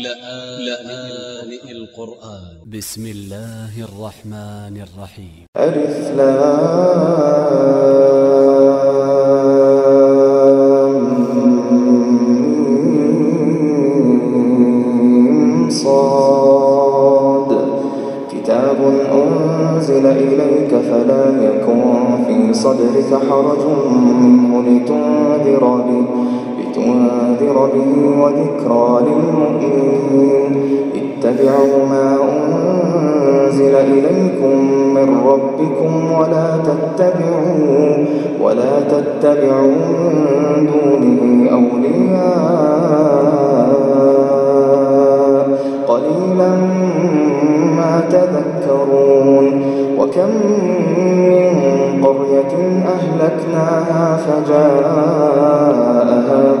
لآن القرآن. ب س م الله الرحمن الرحيم صاد كتاب فلا يكن في صدرك حرج منه لتنذر به. لتنذر به وذكرى للمؤمنين. اتبعوا ما أنزل إليكم من ربكم ولا تتبعوا ولا تتبعوا من دونه أولياء. قليلا ما تذكرون. وكم من قرية أهلكناها فجاءها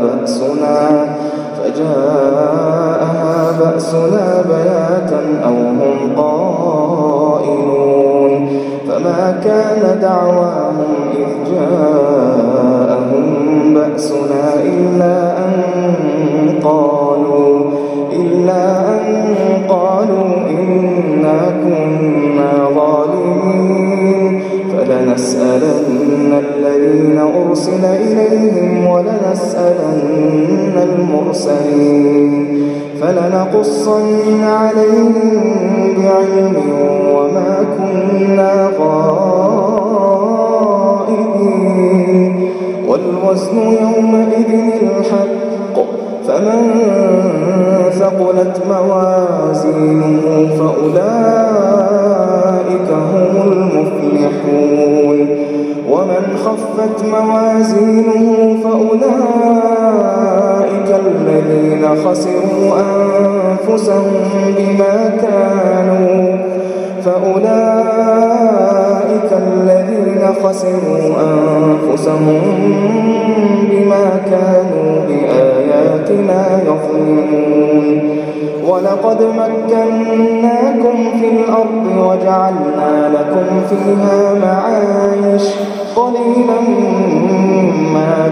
بأسنا فجاءها بأسنا بياتا أو هم قائلون. فما كان دعواهم إذ جاءهم بأسنا إلا ولنسألن المرسلين فلنقصن عليهم بعلم وما كنا غائبين والوزن يومئذ الحق فمن ثقلت موازينه فأولئك هم المفلحون ومن خفت موازينه فأولئك الذين خسروا أنفسهم بما كانوا فأولئك الذين خسروا أنفسهم بما كانوا بآياتنا يظلمون. ولقد مكناكم في الأرض وجعلنا لكم فيها معايش قليلا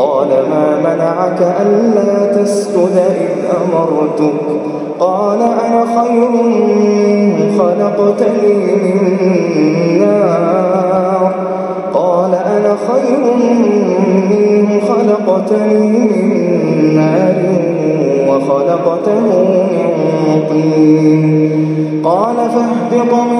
قال ما منعك ألا تسجد إذ أمرتك؟ قال أنا خير خلقتني من نار. قال أنا خير منه خلقتني من نار وخلقته من طين. قال فاهبط منها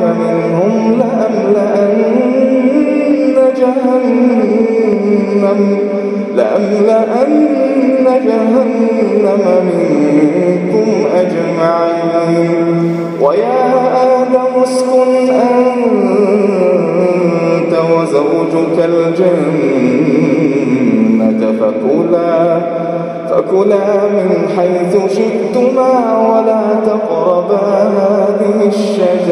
منهم لأملأن جهنم لأملأن جهنم منكم أجمعين. ويا آدم اسكن أنت وزوجك الجنة فكلا فكلا من حيث شئتما ولا تقربا هذه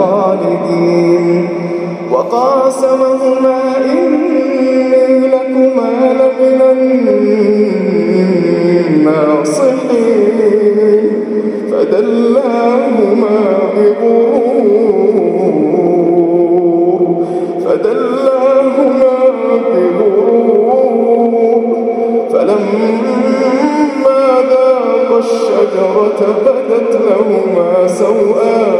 من الخالدين وقاسمهما إني لكما لمن الناصحين. فدلاهما بغرور. فدلاهما بغرور. فلما ذاق الشجرة بدت لهما سوآتهما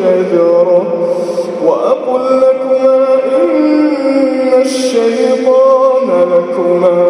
الشجرة وأقل لكما إن الشيطان لكما.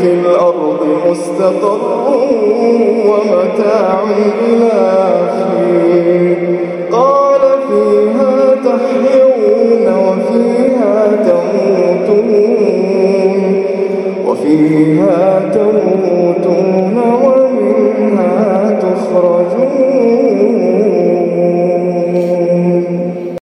في الأرض مستقر ومتاع إلى قال فيها تحيون وفيها تموتون وفيها